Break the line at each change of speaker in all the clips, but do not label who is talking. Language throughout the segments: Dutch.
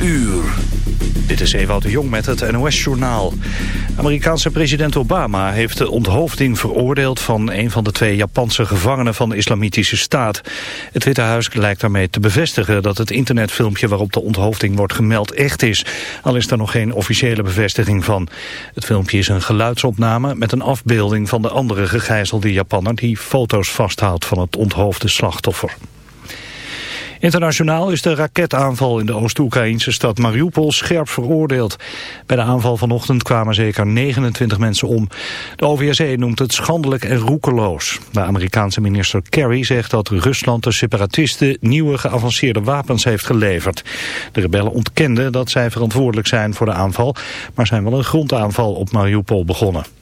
uur. Dit is Ewout de Jong met het NOS-journaal. Amerikaanse president Obama heeft de onthoofding veroordeeld... van een van de twee Japanse gevangenen van de Islamitische Staat. Het Witte Huis lijkt daarmee te bevestigen... dat het internetfilmpje waarop de onthoofding wordt gemeld echt is. Al is er nog geen officiële bevestiging van. Het filmpje is een geluidsopname met een afbeelding... van de andere gegijzelde Japanner... die foto's vasthoudt van het onthoofde slachtoffer. Internationaal is de raketaanval in de Oost-Oekraïnse stad Mariupol scherp veroordeeld. Bij de aanval vanochtend kwamen zeker 29 mensen om. De OVSE noemt het schandelijk en roekeloos. De Amerikaanse minister Kerry zegt dat Rusland de separatisten nieuwe geavanceerde wapens heeft geleverd. De rebellen ontkenden dat zij verantwoordelijk zijn voor de aanval, maar zijn wel een grondaanval op Mariupol begonnen.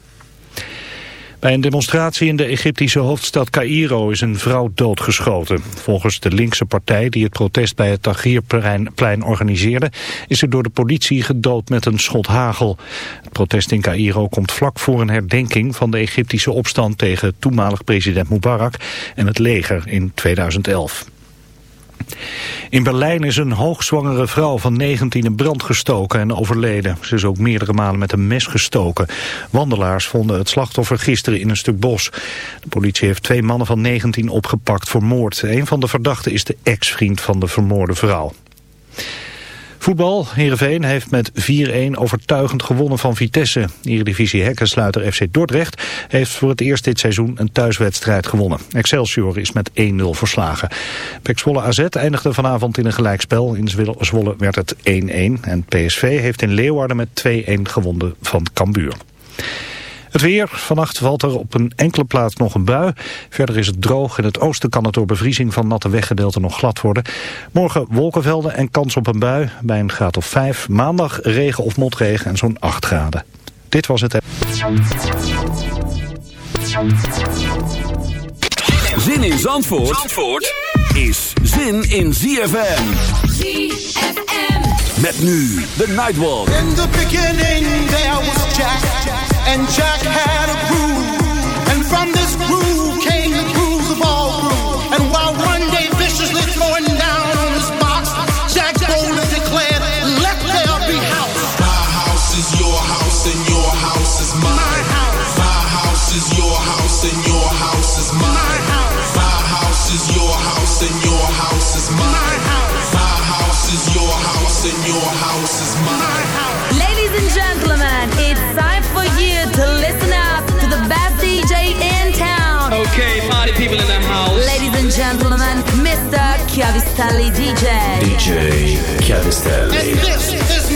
Bij een demonstratie in de Egyptische hoofdstad Cairo is een vrouw doodgeschoten. Volgens de linkse partij die het protest bij het Tahrirplein organiseerde... is ze door de politie gedood met een schot hagel. Het protest in Cairo komt vlak voor een herdenking van de Egyptische opstand... tegen toenmalig president Mubarak en het leger in 2011. In Berlijn is een hoogzwangere vrouw van 19 in brand gestoken en overleden. Ze is ook meerdere malen met een mes gestoken. Wandelaars vonden het slachtoffer gisteren in een stuk bos. De politie heeft twee mannen van 19 opgepakt voor moord. Een van de verdachten is de ex-vriend van de vermoorde vrouw. Voetbal, Heerenveen heeft met 4-1 overtuigend gewonnen van Vitesse. Eredivisie hekkensluiter FC Dordrecht heeft voor het eerst dit seizoen een thuiswedstrijd gewonnen. Excelsior is met 1-0 verslagen. Pek Zwolle AZ eindigde vanavond in een gelijkspel. In Zwolle werd het 1-1 en PSV heeft in Leeuwarden met 2-1 gewonnen van Cambuur. Het weer. Vannacht valt er op een enkele plaats nog een bui. Verder is het droog. In het oosten kan het door bevriezing van natte weggedeelten nog glad worden. Morgen wolkenvelden en kans op een bui bij een graad of 5. Maandag regen of motregen en zo'n 8 graden. Dit was het.
Zin in Zandvoort, Zandvoort is zin in ZFM. ZFM. Met nu de Nightwalk.
In the beginning there was Jack. And Jack had a groove. And from this groove came the grooves of all grooves. And while one day viciously throwing down on his box, Jack boldly declared, let there be house.
My house is your house and your house is mine. My house. My house is your house and your house is mine. My house. My house is your house and your house is mine. My house. My house is your house and your house is mine.
Ladies and gentlemen, it's Mr. Chiavistelli DJ.
DJ Chiavistelli.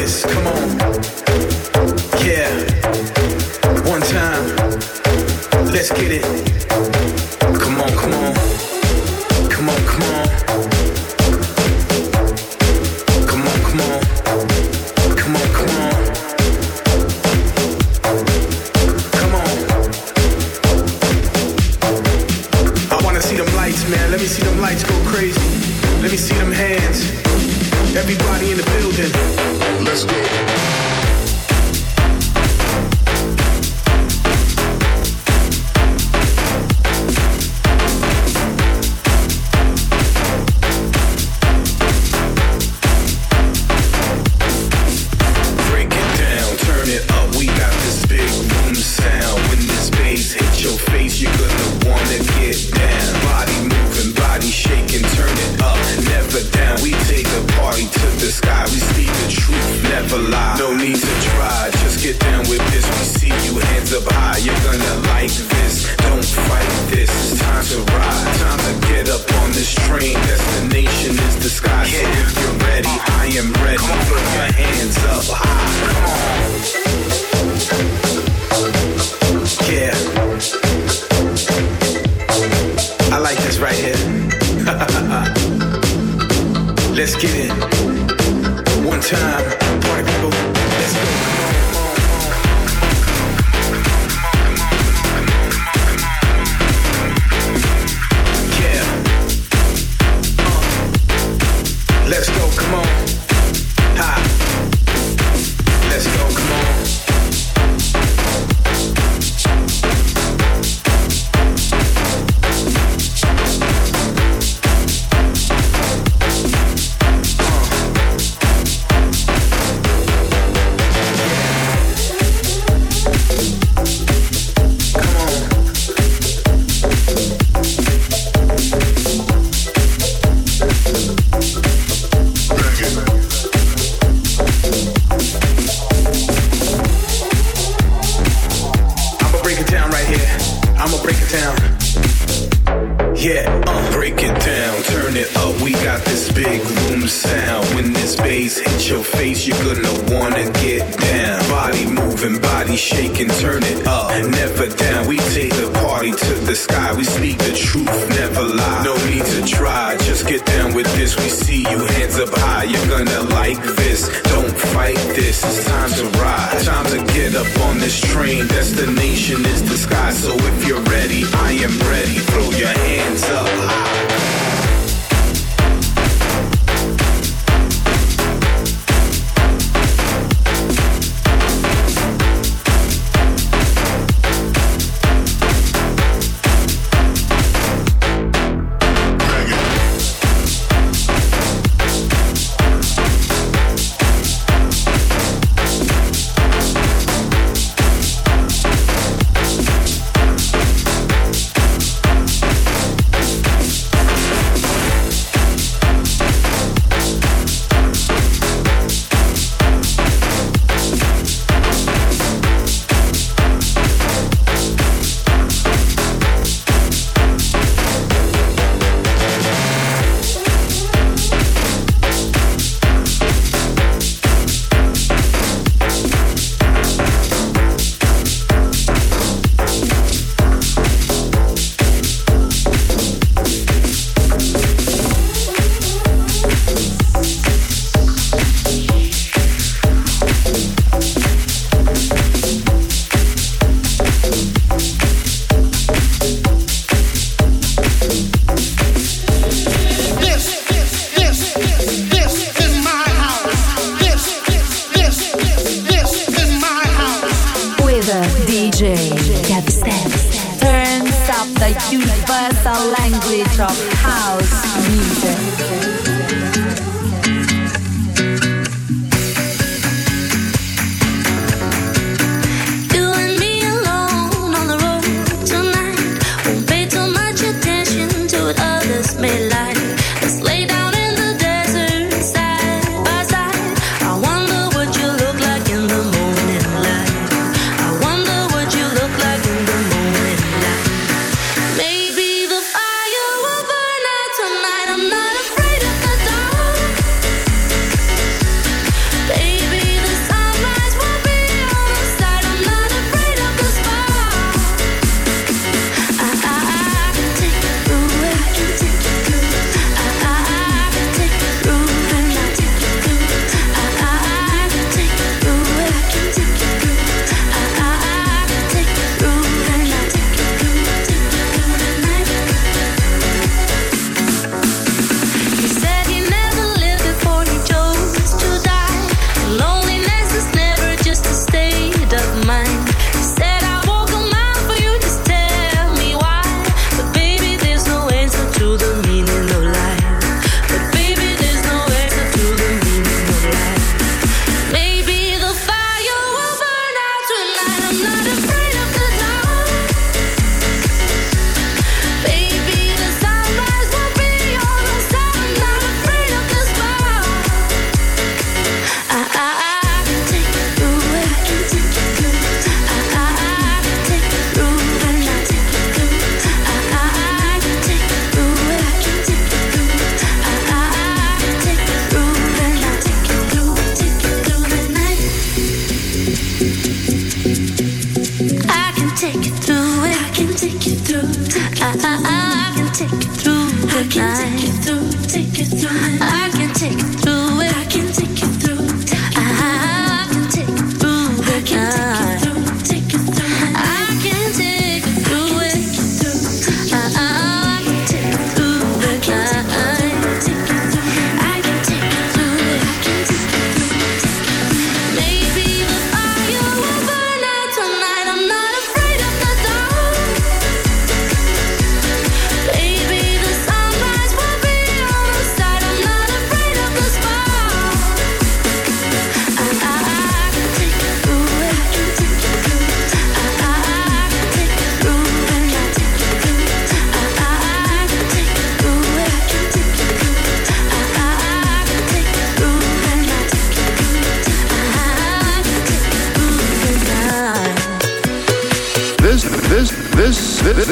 Come on. get it. One time, party people, let's go.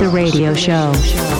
The
radio show.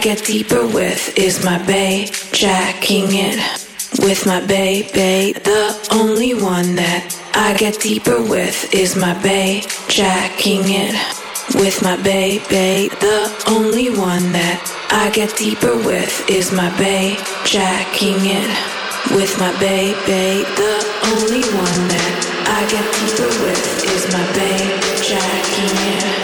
get deeper with is my bay, jacking it with my bay, bay. The only one that I get deeper with is my bay, jacking it with my bay, bay. The only one that I get deeper with is my bay, jacking it with my bay, bay. The only one that I get deeper with is my bay, jacking it.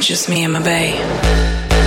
Just me and my
bae.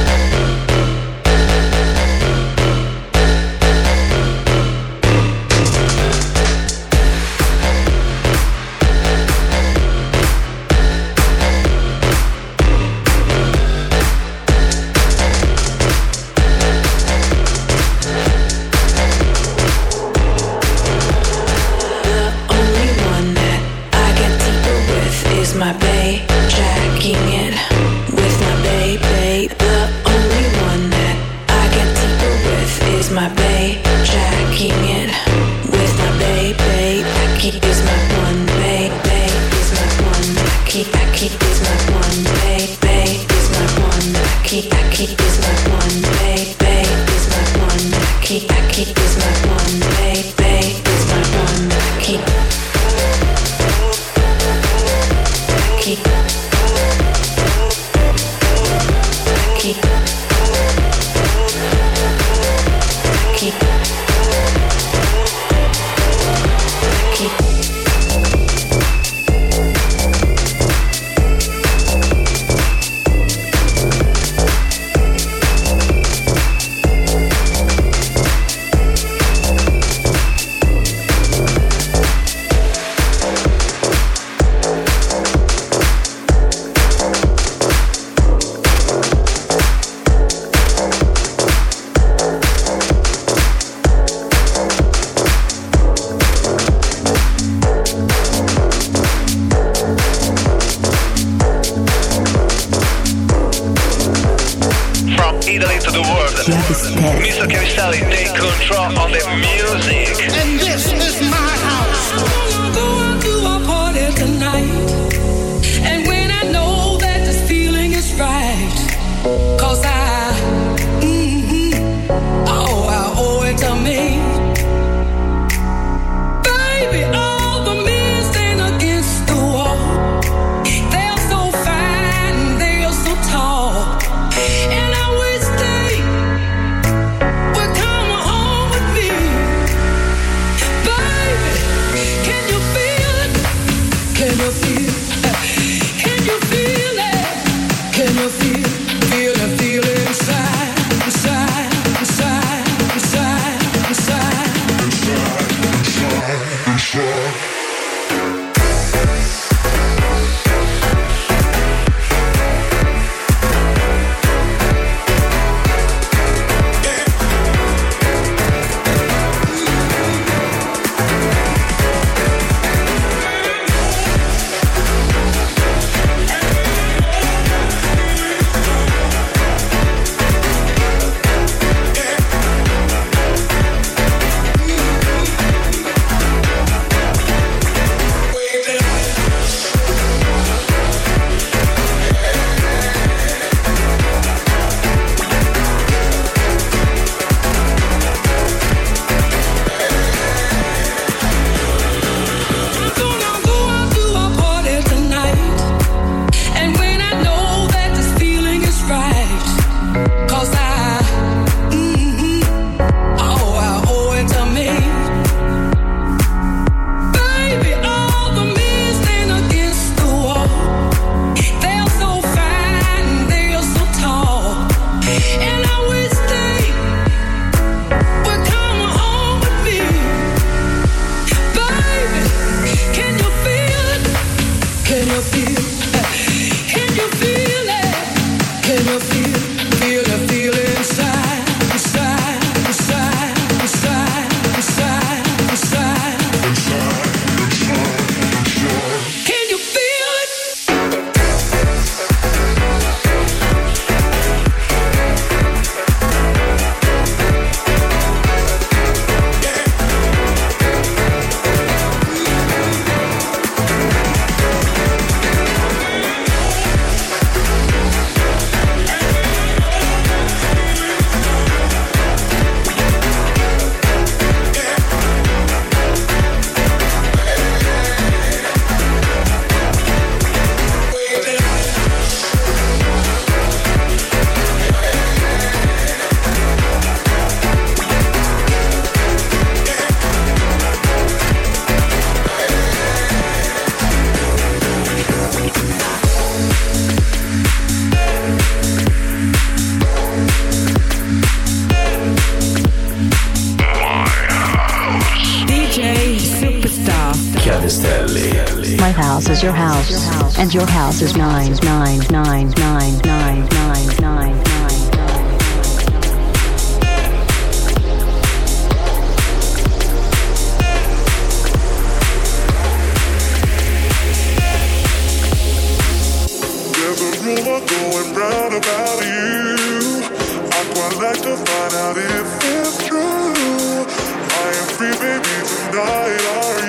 are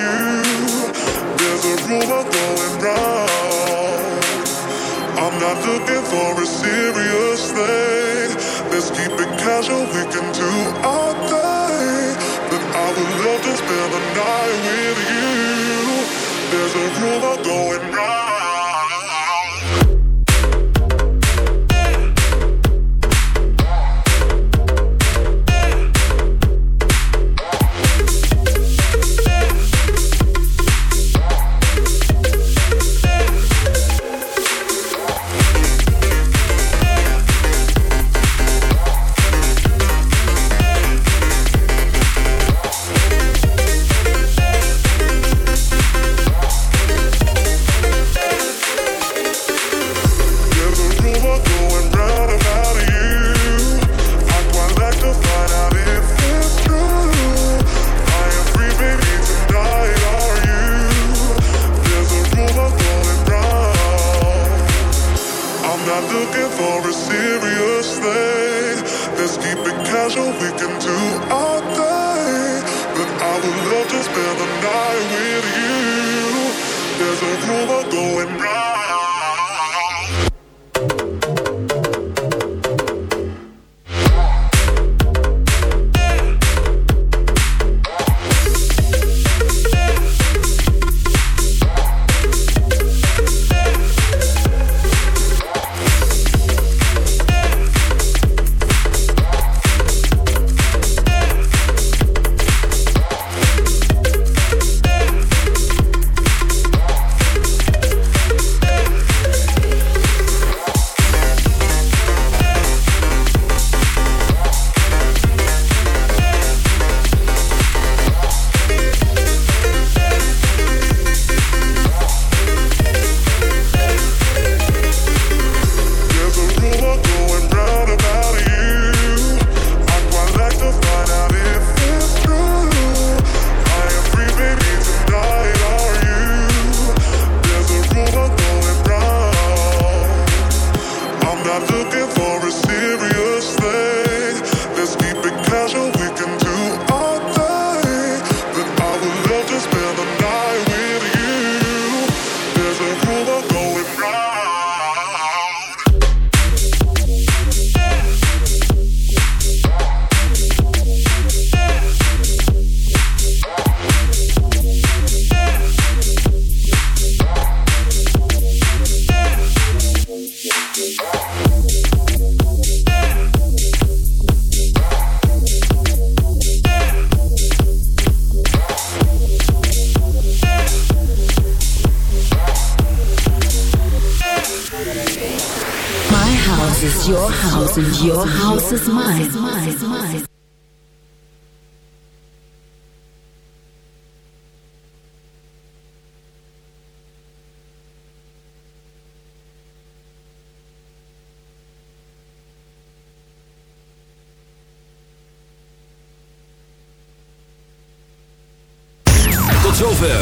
you? There's a rumor going. I'm not looking for a serious thing. Let's keep it casual, we can do. But I would love to spend the night with you. There's a rumor going round.